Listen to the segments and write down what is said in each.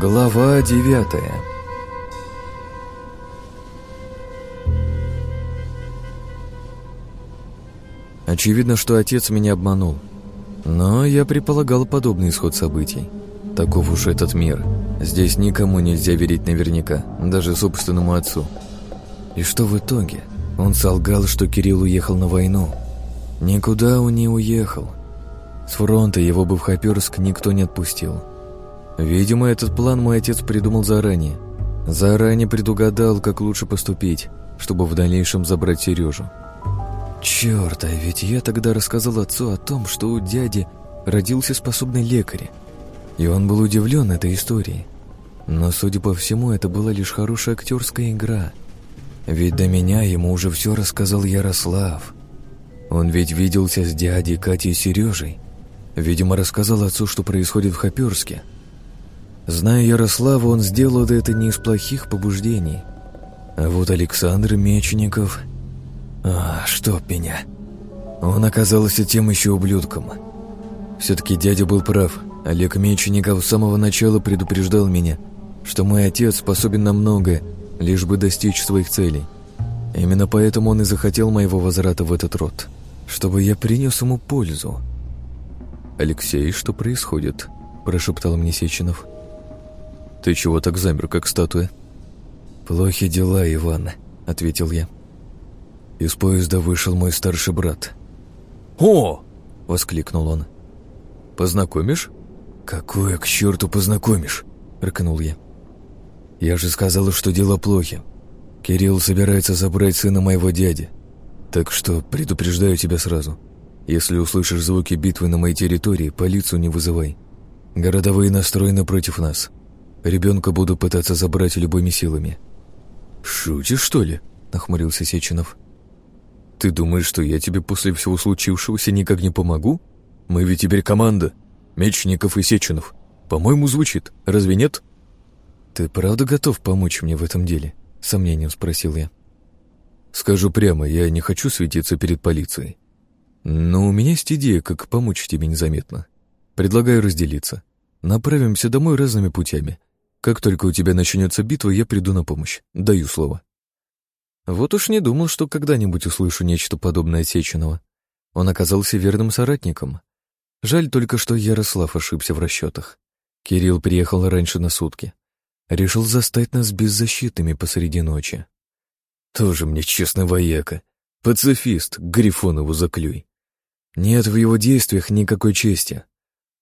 Глава девятая Очевидно, что отец меня обманул. Но я предполагал подобный исход событий. Таков уж этот мир. Здесь никому нельзя верить наверняка, даже собственному отцу. И что в итоге? Он солгал, что Кирилл уехал на войну. Никуда он не уехал. С фронта его бы в Хаперск никто не отпустил. Видимо, этот план мой отец придумал заранее. Заранее предугадал, как лучше поступить, чтобы в дальнейшем забрать Сережу. Черт, а ведь я тогда рассказал отцу о том, что у дяди родился способный лекарь. И он был удивлен этой историей. Но, судя по всему, это была лишь хорошая актерская игра. Ведь до меня ему уже все рассказал Ярослав. Он ведь виделся с дядей Катей и Сережей. Видимо, рассказал отцу, что происходит в Хоперске. Зная Ярослава, он сделал это не из плохих побуждений. А вот Александр Мечников... А, чтоб меня. Он оказался тем еще ублюдком. Все-таки дядя был прав. Олег Мечников с самого начала предупреждал меня, что мой отец способен на многое, лишь бы достичь своих целей. Именно поэтому он и захотел моего возврата в этот род, чтобы я принес ему пользу. «Алексей, что происходит?» – прошептал мне Сеченов. «Ты чего так замер, как статуя?» «Плохи дела, Иван», — ответил я. Из поезда вышел мой старший брат. «О!» — воскликнул он. «Познакомишь?» «Какое к черту познакомишь?» — рыкнул я. «Я же сказал, что дела плохи. Кирилл собирается забрать сына моего дяди. Так что предупреждаю тебя сразу. Если услышишь звуки битвы на моей территории, полицию не вызывай. Городовые настроены против нас. Ребенка буду пытаться забрать любыми силами». «Шутишь, что ли?» — нахмурился Сеченов. «Ты думаешь, что я тебе после всего случившегося никак не помогу? Мы ведь теперь команда. Мечников и Сеченов. По-моему, звучит. Разве нет?» «Ты правда готов помочь мне в этом деле?» — сомнением спросил я. «Скажу прямо, я не хочу светиться перед полицией. Но у меня есть идея, как помочь тебе незаметно. Предлагаю разделиться. Направимся домой разными путями. Как только у тебя начнется битва, я приду на помощь. Даю слово». Вот уж не думал, что когда-нибудь услышу нечто подобное Сеченова. Он оказался верным соратником. Жаль только, что Ярослав ошибся в расчетах. Кирилл приехал раньше на сутки. Решил застать нас беззащитными посреди ночи. Тоже мне честный вояка. Пацифист, Грифонову заклюй. Нет в его действиях никакой чести.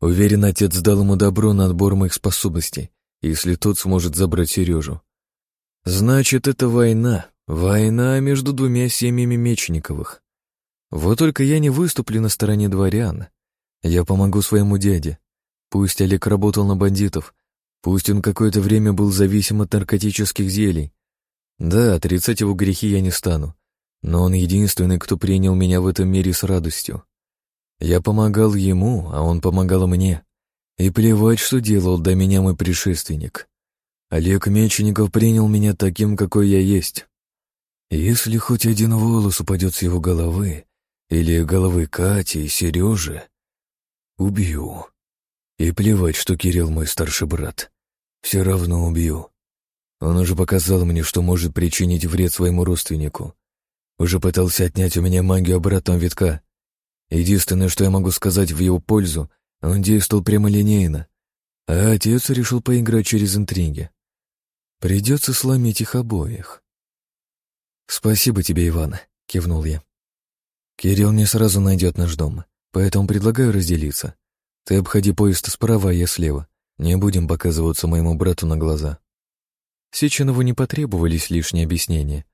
Уверен, отец дал ему добро на отбор моих способностей, если тот сможет забрать Сережу. Значит, это война. Война между двумя семьями Мечниковых. Вот только я не выступлю на стороне дворян. Я помогу своему дяде. Пусть Олег работал на бандитов, пусть он какое-то время был зависим от наркотических зелий. Да, отрицать его грехи я не стану, но он единственный, кто принял меня в этом мире с радостью. Я помогал ему, а он помогал мне. И плевать, что делал до меня мой предшественник. Олег Мечников принял меня таким, какой я есть. Если хоть один волос упадет с его головы, или головы Кати и Сережи, убью. И плевать, что Кирилл мой старший брат. Все равно убью. Он уже показал мне, что может причинить вред своему родственнику. Уже пытался отнять у меня магию обратного витка. Единственное, что я могу сказать в его пользу, он действовал прямолинейно, а отец решил поиграть через интриги. Придется сломить их обоих. «Спасибо тебе, Иван», — кивнул я. «Кирилл не сразу найдет наш дом, поэтому предлагаю разделиться. Ты обходи поезд справа, а я слева. Не будем показываться моему брату на глаза». Сеченову не потребовались лишние объяснения.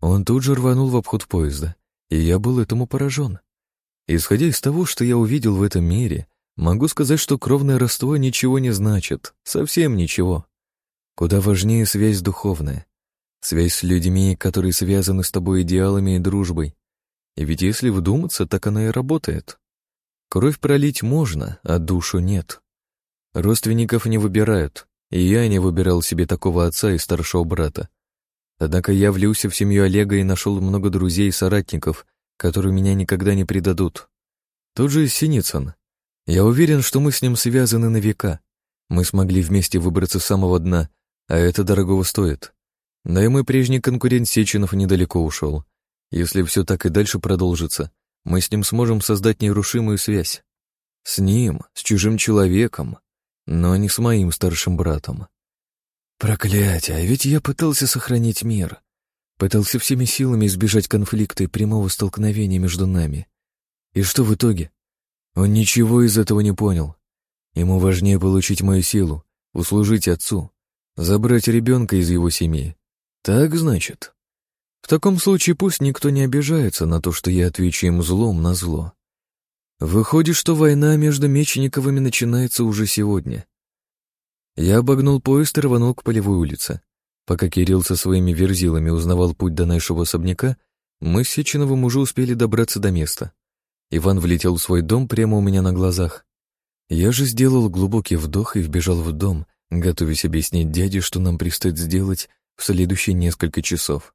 Он тут же рванул в обход поезда, и я был этому поражен. Исходя из того, что я увидел в этом мире, могу сказать, что кровное родство ничего не значит, совсем ничего. Куда важнее связь духовная, связь с людьми, которые связаны с тобой идеалами и дружбой. И ведь если вдуматься, так она и работает. Кровь пролить можно, а душу нет. Родственников не выбирают, и я не выбирал себе такого отца и старшего брата. Однако я влился в семью Олега и нашел много друзей и соратников, которые меня никогда не предадут. Тот же Синицын. Я уверен, что мы с ним связаны на века. Мы смогли вместе выбраться с самого дна, а это дорогого стоит. Да и мой прежний конкурент Сеченов недалеко ушел. Если все так и дальше продолжится, мы с ним сможем создать нерушимую связь. С ним, с чужим человеком, но не с моим старшим братом. Проклятие, а ведь я пытался сохранить мир. Пытался всеми силами избежать конфликта и прямого столкновения между нами. И что в итоге? Он ничего из этого не понял. Ему важнее получить мою силу, услужить отцу, забрать ребенка из его семьи. Так значит? В таком случае пусть никто не обижается на то, что я отвечу им злом на зло. Выходит, что война между Мечениковыми начинается уже сегодня. Я обогнул поезд и рванул к полевой улице. Пока Кирилл со своими верзилами узнавал путь до нашего особняка, мы с Сеченовым уже успели добраться до места. Иван влетел в свой дом прямо у меня на глазах. Я же сделал глубокий вдох и вбежал в дом, готовясь объяснить дяде, что нам предстоит сделать в следующие несколько часов.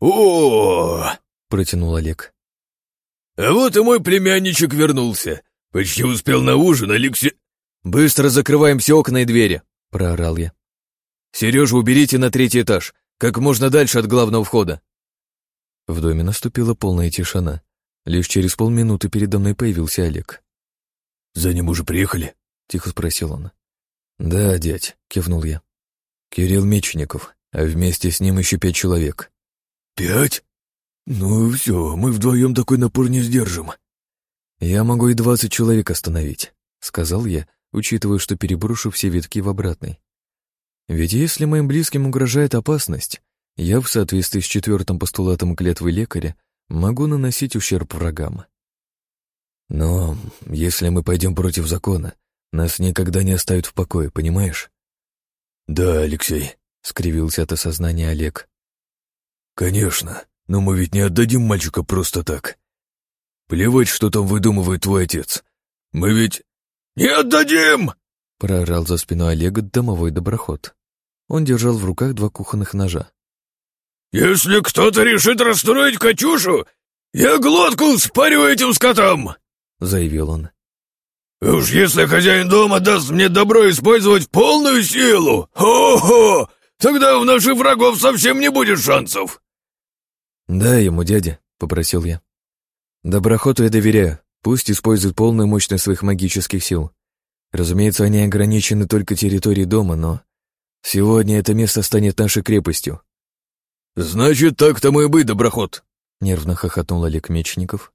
«О!» — протянул Олег. «А вот и мой племянничек вернулся. Почти успел на ужин, Алексей...» «Быстро закрываем все окна и двери», — проорал я. «Сережу уберите на третий этаж, как можно дальше от главного входа». В доме наступила полная тишина. Лишь через полминуты передо мной появился Олег. «За ним уже приехали?» — тихо спросил он. «Да, дядь», — кивнул я. «Кирилл Мечников, а вместе с ним еще пять человек». «Пять? Ну все, мы вдвоем такой напор не сдержим». «Я могу и двадцать человек остановить», — сказал я, учитывая, что переброшу все витки в обратный. Ведь если моим близким угрожает опасность, я в соответствии с четвертым постулатом клятвы лекаря могу наносить ущерб врагам. Но если мы пойдем против закона, нас никогда не оставят в покое, понимаешь? Да, Алексей, скривился от осознания Олег. Конечно, но мы ведь не отдадим мальчика просто так. Плевать, что там выдумывает твой отец. Мы ведь не отдадим! проорал за спиной Олега домовой доброход. Он держал в руках два кухонных ножа. «Если кто-то решит расстроить Катюшу, я глотку спарю этим скотам!» — заявил он. «Уж если хозяин дома даст мне добро использовать полную силу, хо-хо, тогда у наших врагов совсем не будет шансов!» «Дай ему, дядя», — попросил я. «Доброхоту я доверяю, пусть использует полную мощность своих магических сил. Разумеется, они ограничены только территорией дома, но сегодня это место станет нашей крепостью». «Значит, так тому и быть, доброход», — нервно хохотнул Олег Мечников.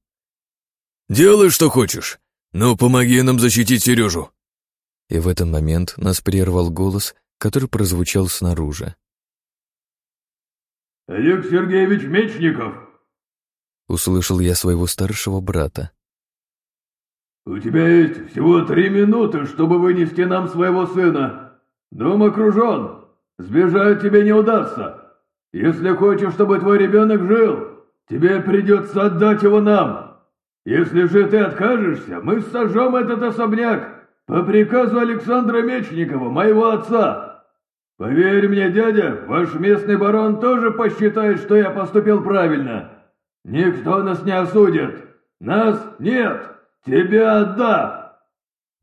«Делай, что хочешь, но помоги нам защитить Сережу». И в этот момент нас прервал голос, который прозвучал снаружи. «Олег Сергеевич Мечников!» Услышал я своего старшего брата. «У тебя есть всего три минуты, чтобы вынести нам своего сына. Дом окружен. Сбежать тебе не удастся. Если хочешь, чтобы твой ребенок жил, тебе придется отдать его нам. Если же ты откажешься, мы сожжем этот особняк по приказу Александра Мечникова, моего отца. Поверь мне, дядя, ваш местный барон тоже посчитает, что я поступил правильно. Никто нас не осудит. Нас нет. Тебя да.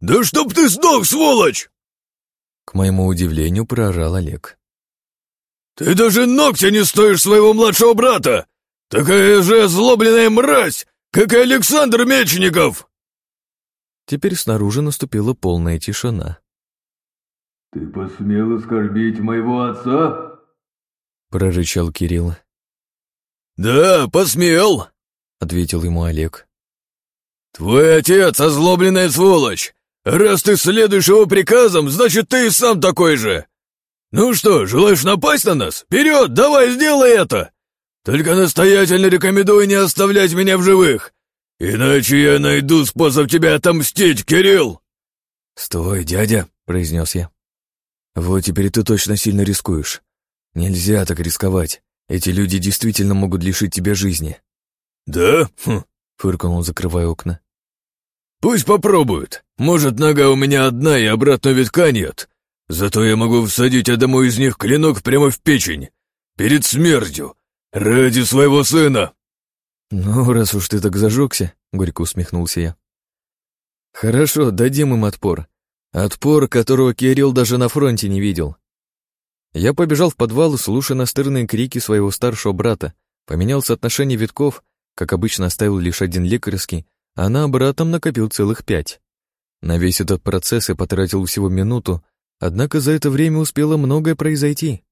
Да чтоб ты сдох, сволочь! К моему удивлению, проорал Олег. Ты даже ногтя не стоишь своего младшего брата! Такая же озлобленная мразь! как и Александр Мечников!» Теперь снаружи наступила полная тишина. «Ты посмел оскорбить моего отца?» — прорычал Кирилл. «Да, посмел!» — ответил ему Олег. «Твой отец — озлобленная сволочь! Раз ты следуешь его приказам, значит, ты и сам такой же! Ну что, желаешь напасть на нас? Вперед, давай, сделай это! Только настоятельно рекомендую не оставлять меня в живых, иначе я найду способ тебя отомстить, Кирилл!» «Стой, дядя!» — произнес я. «Вот теперь ты точно сильно рискуешь. Нельзя так рисковать. Эти люди действительно могут лишить тебя жизни». «Да?» хм, — фыркнул, закрывая окна. «Пусть попробуют. Может, нога у меня одна и обратно витка нет. Зато я могу всадить одному из них клинок прямо в печень. Перед смертью. «Ради своего сына!» «Ну, раз уж ты так зажегся», — горько усмехнулся я. «Хорошо, дадим им отпор. Отпор, которого Кирилл даже на фронте не видел. Я побежал в подвал, слушая настырные крики своего старшего брата, поменял соотношение витков, как обычно оставил лишь один лекарский, а на обратном накопил целых пять. На весь этот процесс я потратил всего минуту, однако за это время успело многое произойти.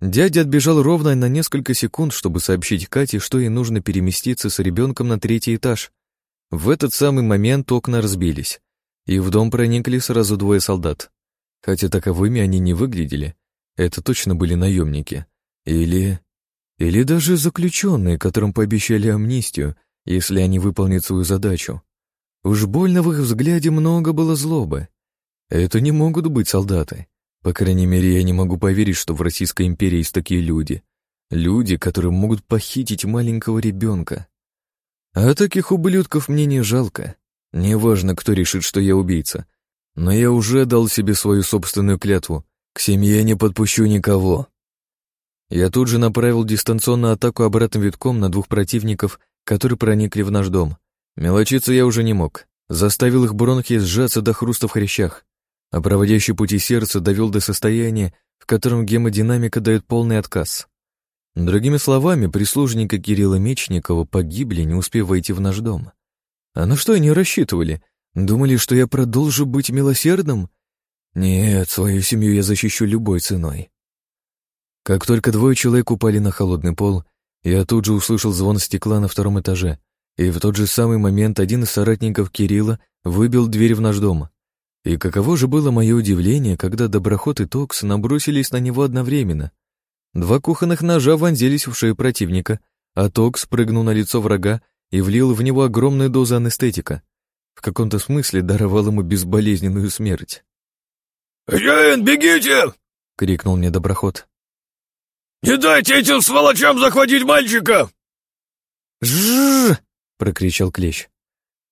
Дядя отбежал ровно на несколько секунд, чтобы сообщить Кате, что ей нужно переместиться с ребенком на третий этаж. В этот самый момент окна разбились, и в дом проникли сразу двое солдат. Хотя таковыми они не выглядели. Это точно были наемники. Или... Или даже заключенные, которым пообещали амнистию, если они выполнят свою задачу. Уж больно в их взгляде много было злобы. Это не могут быть солдаты. По крайней мере, я не могу поверить, что в Российской империи есть такие люди. Люди, которые могут похитить маленького ребенка. А таких ублюдков мне не жалко. Неважно, кто решит, что я убийца. Но я уже дал себе свою собственную клятву. К семье не подпущу никого. Я тут же направил дистанционную атаку обратным витком на двух противников, которые проникли в наш дом. Мелочиться я уже не мог. Заставил их бронхи сжаться до хруста в хрящах а проводящий пути сердца довел до состояния, в котором гемодинамика дает полный отказ. Другими словами, прислужники Кирилла Мечникова погибли, не успев войти в наш дом. А на что они рассчитывали? Думали, что я продолжу быть милосердным? Нет, свою семью я защищу любой ценой. Как только двое человек упали на холодный пол, я тут же услышал звон стекла на втором этаже, и в тот же самый момент один из соратников Кирилла выбил дверь в наш дом. И каково же было мое удивление, когда Доброход и Токс набросились на него одновременно. Два кухонных ножа вонзились в шею противника, а Токс прыгнул на лицо врага и влил в него огромную дозу анестетика. В каком-то смысле даровал ему безболезненную смерть. «Хозяин, бегите!» — крикнул мне Доброход. «Не дайте этим сволочам захватить мальчика!» «Жжж!» — прокричал Клещ.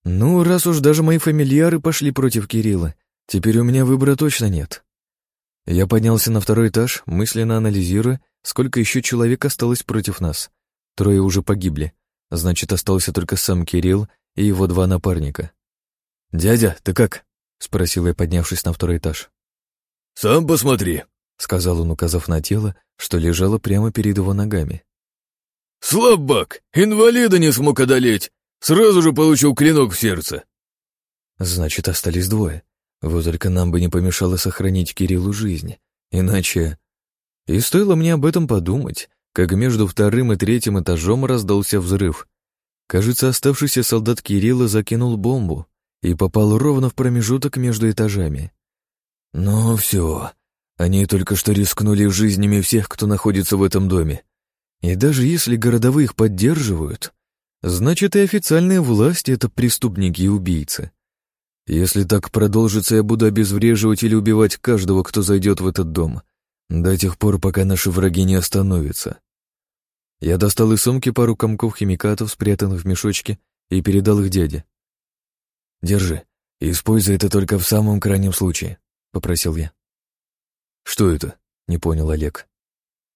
Ну, раз уж даже мои фамильяры пошли против Кирилла, теперь у меня выбора точно нет. Я поднялся на второй этаж, мысленно анализируя, сколько еще человек осталось против нас. Трое уже погибли, значит, остался только сам Кирилл и его два напарника. «Дядя, ты как?» — спросил я, поднявшись на второй этаж. «Сам посмотри», — сказал он, указав на тело, что лежало прямо перед его ногами. «Слабак! Инвалида не смог одолеть! Сразу же получил клинок в сердце. Значит, остались двое. Вот только нам бы не помешало сохранить Кириллу жизнь. Иначе... И стоило мне об этом подумать, как между вторым и третьим этажом раздался взрыв. Кажется, оставшийся солдат Кирилла закинул бомбу и попал ровно в промежуток между этажами. Но все, они только что рискнули жизнями всех, кто находится в этом доме. И даже если городовые их поддерживают, Значит, и официальные власти — это преступники и убийцы. Если так продолжится, я буду обезвреживать или убивать каждого, кто зайдет в этот дом, до тех пор, пока наши враги не остановятся. Я достал из сумки пару комков химикатов, спрятанных в мешочке, и передал их дяде. «Держи, используй это только в самом крайнем случае», — попросил я. «Что это?» — не понял Олег.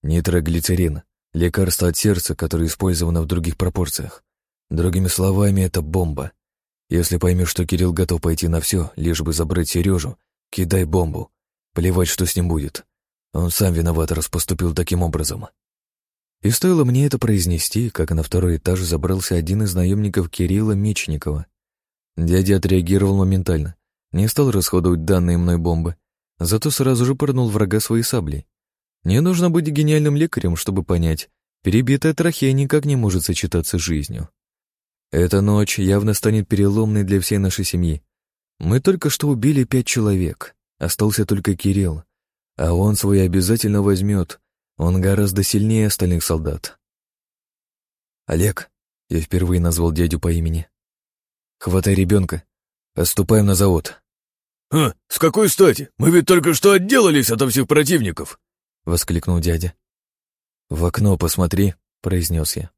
«Нитроглицерин, лекарство от сердца, которое использовано в других пропорциях. Другими словами, это бомба. Если поймешь, что Кирилл готов пойти на все, лишь бы забрать Сережу, кидай бомбу. Плевать, что с ним будет. Он сам виноват, раз поступил таким образом. И стоило мне это произнести, как на второй этаж забрался один из наемников Кирилла Мечникова. Дядя отреагировал моментально, не стал расходовать данные мной бомбы, зато сразу же пырнул врага своей саблей. Не нужно быть гениальным лекарем, чтобы понять, перебитая трахея никак не может сочетаться с жизнью. Эта ночь явно станет переломной для всей нашей семьи. Мы только что убили пять человек, остался только Кирилл, а он свой обязательно возьмет, он гораздо сильнее остальных солдат. Олег, я впервые назвал дядю по имени. Хватай ребенка, отступаем на завод. «А, с какой стати? Мы ведь только что отделались от всех противников!» — воскликнул дядя. «В окно посмотри», — произнес я.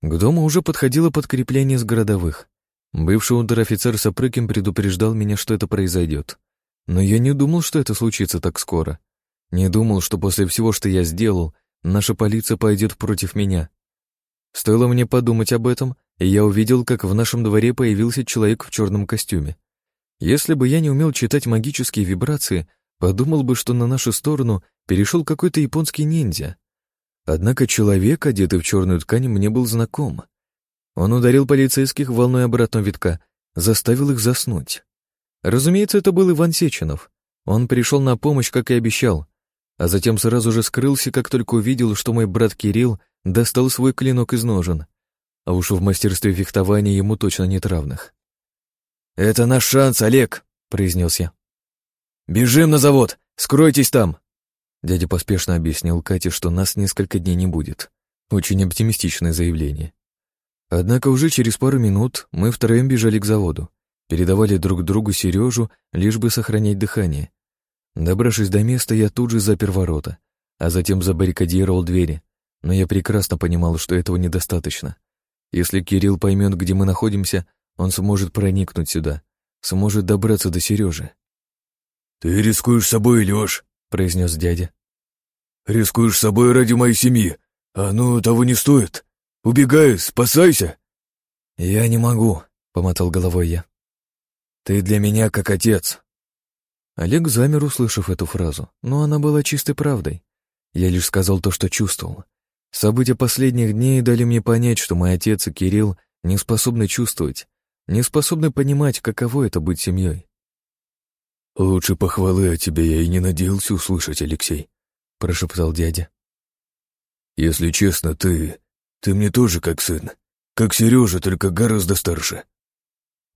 К дому уже подходило подкрепление с городовых. Бывший унтер-офицер Сапрыкин предупреждал меня, что это произойдет. Но я не думал, что это случится так скоро. Не думал, что после всего, что я сделал, наша полиция пойдет против меня. Стоило мне подумать об этом, и я увидел, как в нашем дворе появился человек в черном костюме. Если бы я не умел читать магические вибрации, подумал бы, что на нашу сторону перешел какой-то японский ниндзя. Однако человек, одетый в черную ткань, мне был знаком. Он ударил полицейских волной обратного витка, заставил их заснуть. Разумеется, это был Иван Сеченов. Он пришел на помощь, как и обещал, а затем сразу же скрылся, как только увидел, что мой брат Кирилл достал свой клинок из ножен. А уж в мастерстве фехтования ему точно нет равных. «Это наш шанс, Олег», — произнес я. «Бежим на завод! Скройтесь там!» Дядя поспешно объяснил Кате, что нас несколько дней не будет. Очень оптимистичное заявление. Однако уже через пару минут мы втроем бежали к заводу, передавали друг другу Сережу, лишь бы сохранять дыхание. Добравшись до места, я тут же запер ворота, а затем забаррикадировал двери, но я прекрасно понимал, что этого недостаточно. Если Кирилл поймет, где мы находимся, он сможет проникнуть сюда, сможет добраться до Сережи. «Ты рискуешь собой, Лёш», — произнес дядя. «Рискуешь собой ради моей семьи. А ну, того не стоит. Убегай, спасайся!» «Я не могу», — помотал головой я. «Ты для меня как отец». Олег замер, услышав эту фразу, но она была чистой правдой. Я лишь сказал то, что чувствовал. События последних дней дали мне понять, что мой отец и Кирилл не способны чувствовать, не способны понимать, каково это быть семьей. «Лучше похвалы от тебя я и не надеялся услышать, Алексей», — прошептал дядя. «Если честно, ты... ты мне тоже как сын. Как Сережа, только гораздо старше».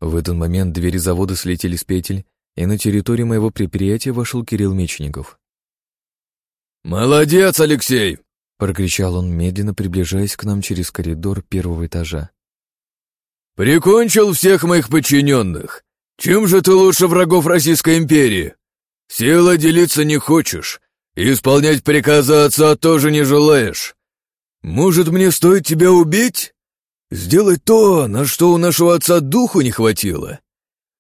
В этот момент двери завода слетели с петель, и на территорию моего предприятия вошел Кирилл Мечников. «Молодец, Алексей!» — прокричал он, медленно приближаясь к нам через коридор первого этажа. «Прикончил всех моих подчиненных. Чем же ты лучше врагов Российской империи? Сила делиться не хочешь, исполнять приказы отца тоже не желаешь. Может, мне стоит тебя убить? Сделать то, на что у нашего отца духу не хватило?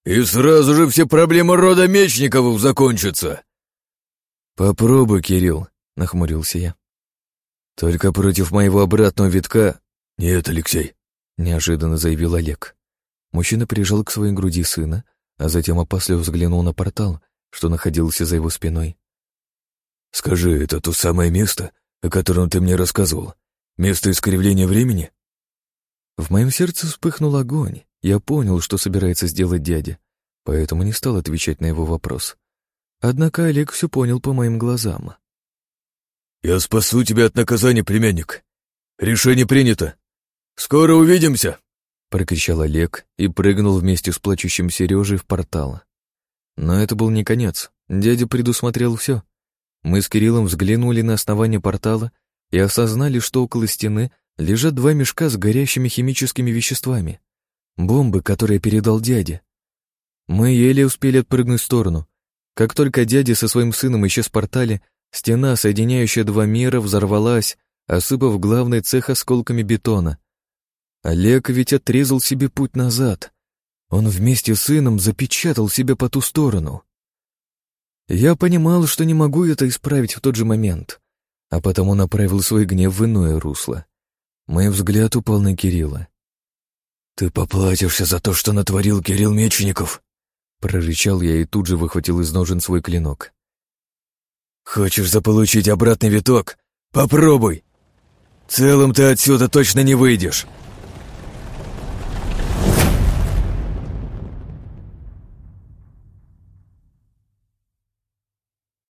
И сразу же все проблемы рода Мечниковых закончатся. Попробуй, Кирилл, нахмурился я. Только против моего обратного витка... Нет, Алексей, неожиданно заявил Олег. Мужчина прижал к своей груди сына, а затем опасливо взглянул на портал, что находился за его спиной. «Скажи, это то самое место, о котором ты мне рассказывал? Место искривления времени?» В моем сердце вспыхнул огонь. Я понял, что собирается сделать дядя, поэтому не стал отвечать на его вопрос. Однако Олег все понял по моим глазам. «Я спасу тебя от наказания, племянник. Решение принято. Скоро увидимся!» Прокричал Олег и прыгнул вместе с плачущим Сережей в портал. Но это был не конец. Дядя предусмотрел все. Мы с Кириллом взглянули на основание портала и осознали, что около стены лежат два мешка с горящими химическими веществами. Бомбы, которые передал дядя. Мы еле успели отпрыгнуть в сторону. Как только дядя со своим сыном исчез в портале, стена, соединяющая два мира, взорвалась, осыпав главный цех осколками бетона. Олег ведь отрезал себе путь назад. Он вместе с сыном запечатал себя по ту сторону. Я понимал, что не могу это исправить в тот же момент, а потому направил свой гнев в иное русло. Мой взгляд упал на Кирилла. «Ты поплатишься за то, что натворил Кирилл Мечников!» Прорычал я и тут же выхватил из ножен свой клинок. «Хочешь заполучить обратный виток? Попробуй! Целым ты отсюда точно не выйдешь!»